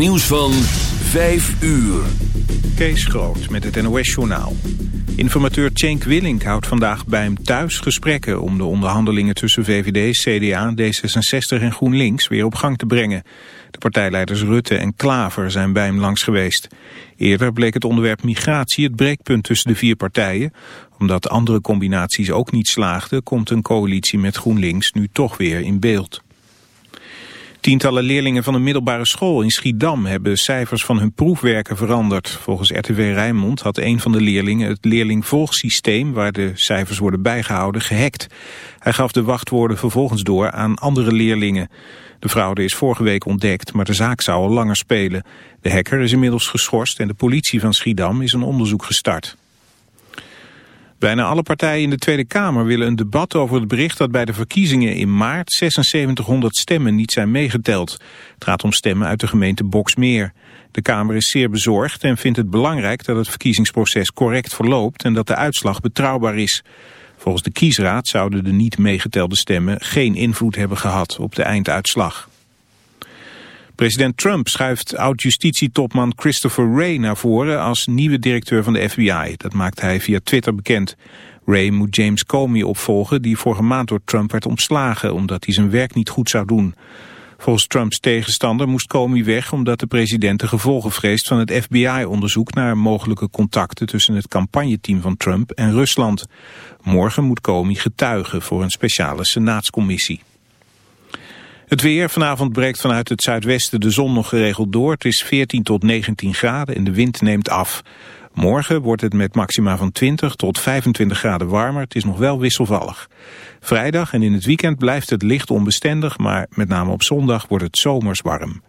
Nieuws van 5 uur. Kees Groot met het NOS-journaal. Informateur Cenk Willink houdt vandaag bij hem thuis gesprekken... om de onderhandelingen tussen VVD, CDA, D66 en GroenLinks weer op gang te brengen. De partijleiders Rutte en Klaver zijn bij hem langs geweest. Eerder bleek het onderwerp migratie het breekpunt tussen de vier partijen. Omdat andere combinaties ook niet slaagden... komt een coalitie met GroenLinks nu toch weer in beeld. Tientallen leerlingen van een middelbare school in Schiedam hebben cijfers van hun proefwerken veranderd. Volgens RTV Rijnmond had een van de leerlingen het leerlingvolgsysteem waar de cijfers worden bijgehouden gehackt. Hij gaf de wachtwoorden vervolgens door aan andere leerlingen. De fraude is vorige week ontdekt, maar de zaak zou al langer spelen. De hacker is inmiddels geschorst en de politie van Schiedam is een onderzoek gestart. Bijna alle partijen in de Tweede Kamer willen een debat over het bericht dat bij de verkiezingen in maart 7600 stemmen niet zijn meegeteld. Het gaat om stemmen uit de gemeente Boksmeer. De Kamer is zeer bezorgd en vindt het belangrijk dat het verkiezingsproces correct verloopt en dat de uitslag betrouwbaar is. Volgens de kiesraad zouden de niet meegetelde stemmen geen invloed hebben gehad op de einduitslag. President Trump schuift oud-justitietopman Christopher Wray naar voren als nieuwe directeur van de FBI. Dat maakt hij via Twitter bekend. Wray moet James Comey opvolgen die vorige maand door Trump werd ontslagen omdat hij zijn werk niet goed zou doen. Volgens Trumps tegenstander moest Comey weg omdat de president de gevolgen vreest van het FBI-onderzoek naar mogelijke contacten tussen het campagneteam van Trump en Rusland. Morgen moet Comey getuigen voor een speciale senaatscommissie. Het weer. Vanavond breekt vanuit het zuidwesten de zon nog geregeld door. Het is 14 tot 19 graden en de wind neemt af. Morgen wordt het met maxima van 20 tot 25 graden warmer. Het is nog wel wisselvallig. Vrijdag en in het weekend blijft het licht onbestendig, maar met name op zondag wordt het zomers warm.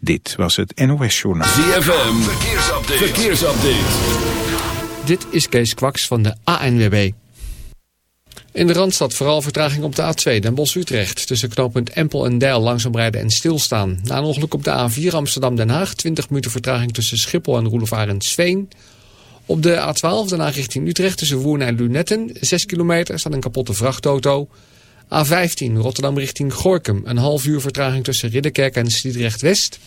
Dit was het NOS Journaal. ZFM. Verkeersupdate. Verkeersupdate. Dit is Kees Kwaks van de ANWB. In de Randstad vooral vertraging op de A2 Den Bosch-Utrecht. Tussen knooppunt Empel en Deil langzaam rijden en stilstaan. Na een ongeluk op de A4 Amsterdam-Den Haag. 20 minuten vertraging tussen Schiphol en Roelof Sveen. Op de A12 daarna richting Utrecht tussen Woerden en Lunetten. 6 kilometer staat een kapotte vrachtauto. A15 Rotterdam richting Gorkum. Een half uur vertraging tussen Ridderkerk en Sliedrecht-West.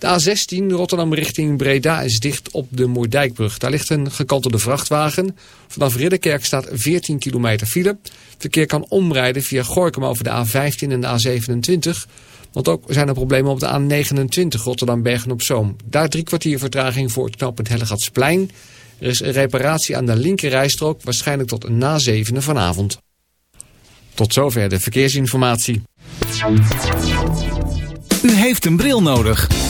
De A16 Rotterdam richting Breda is dicht op de Moerdijkbrug. Daar ligt een gekantelde vrachtwagen. Vanaf Ridderkerk staat 14 kilometer file. Verkeer kan omrijden via Gorkum over de A15 en de A27. Want ook zijn er problemen op de A29 Rotterdam-Bergen-op-Zoom. Daar drie kwartier vertraging voor het knooppunt Hellegatsplein. Er is een reparatie aan de linkerrijstrook, waarschijnlijk tot na zevenen vanavond. Tot zover de verkeersinformatie. U heeft een bril nodig.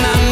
I'm.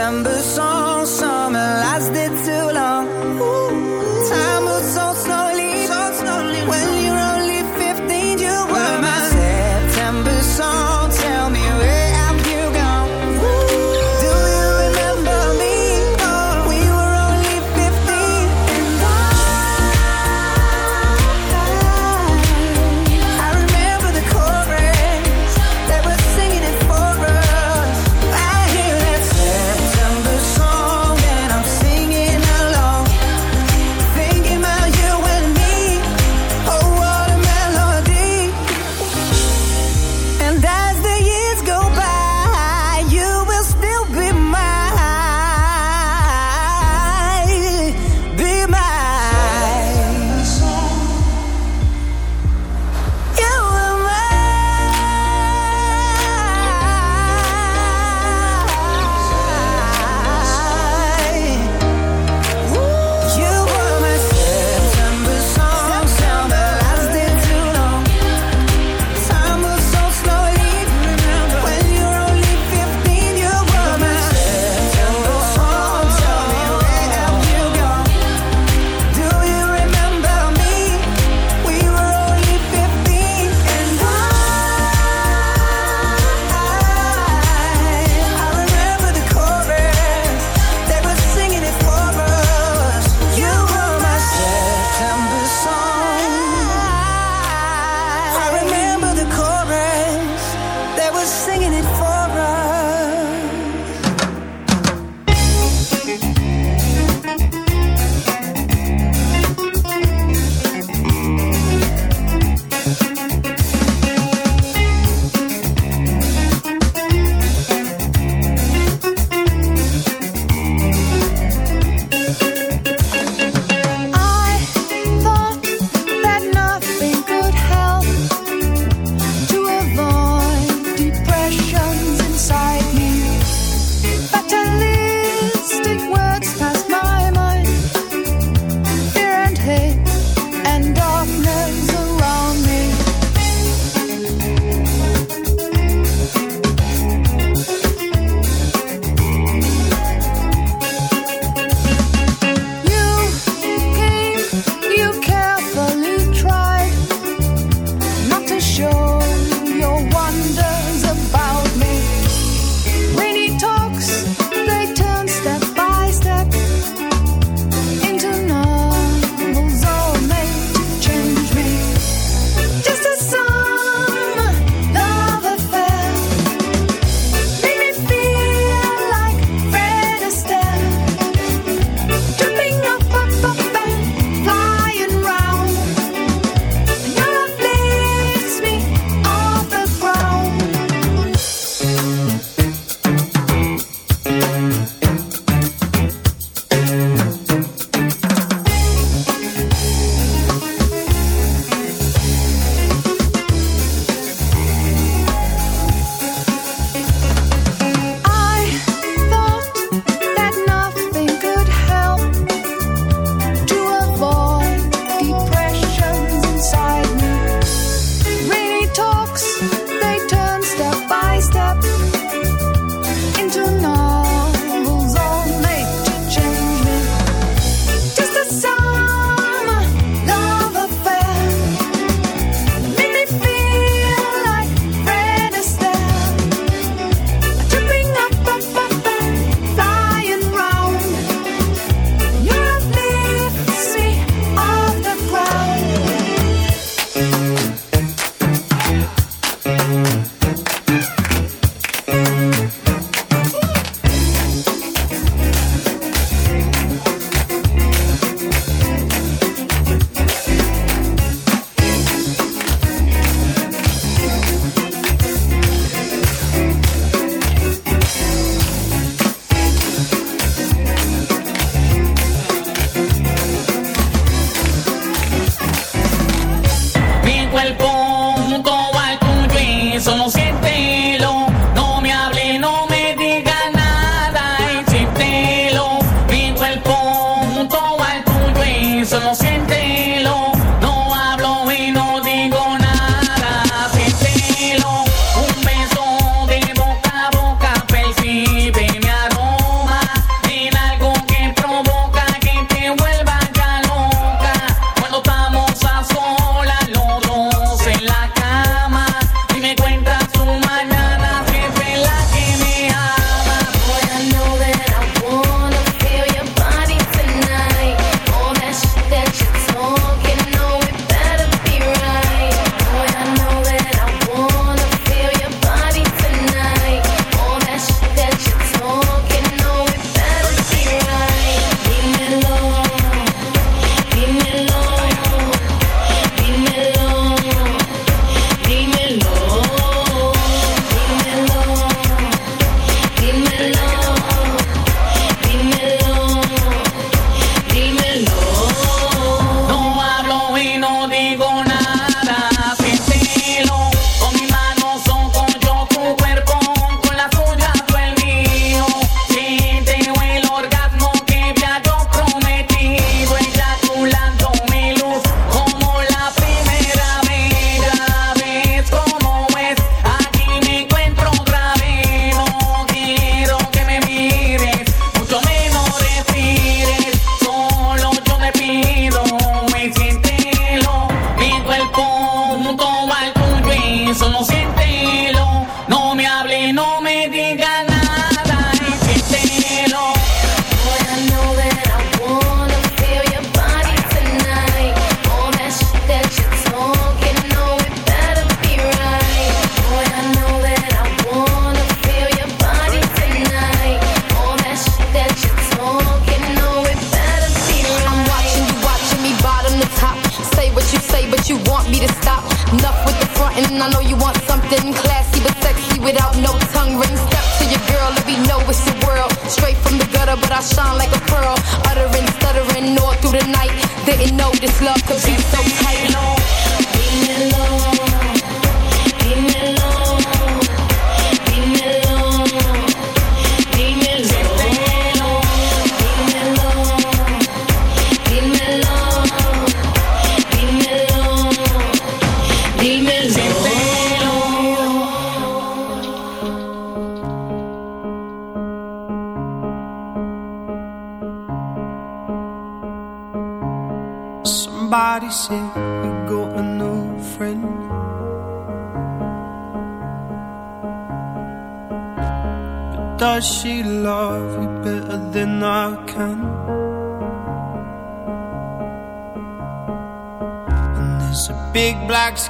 December song.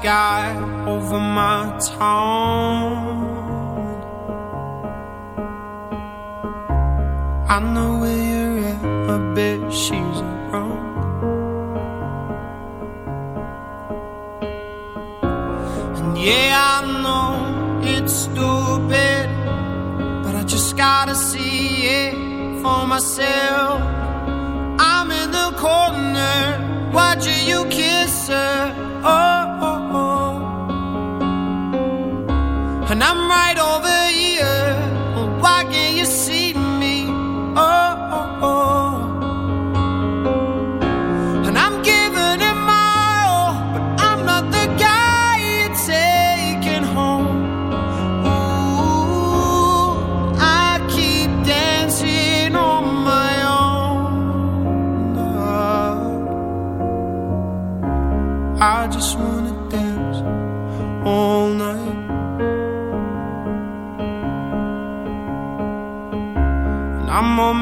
sky over my town.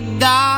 music die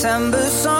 September song,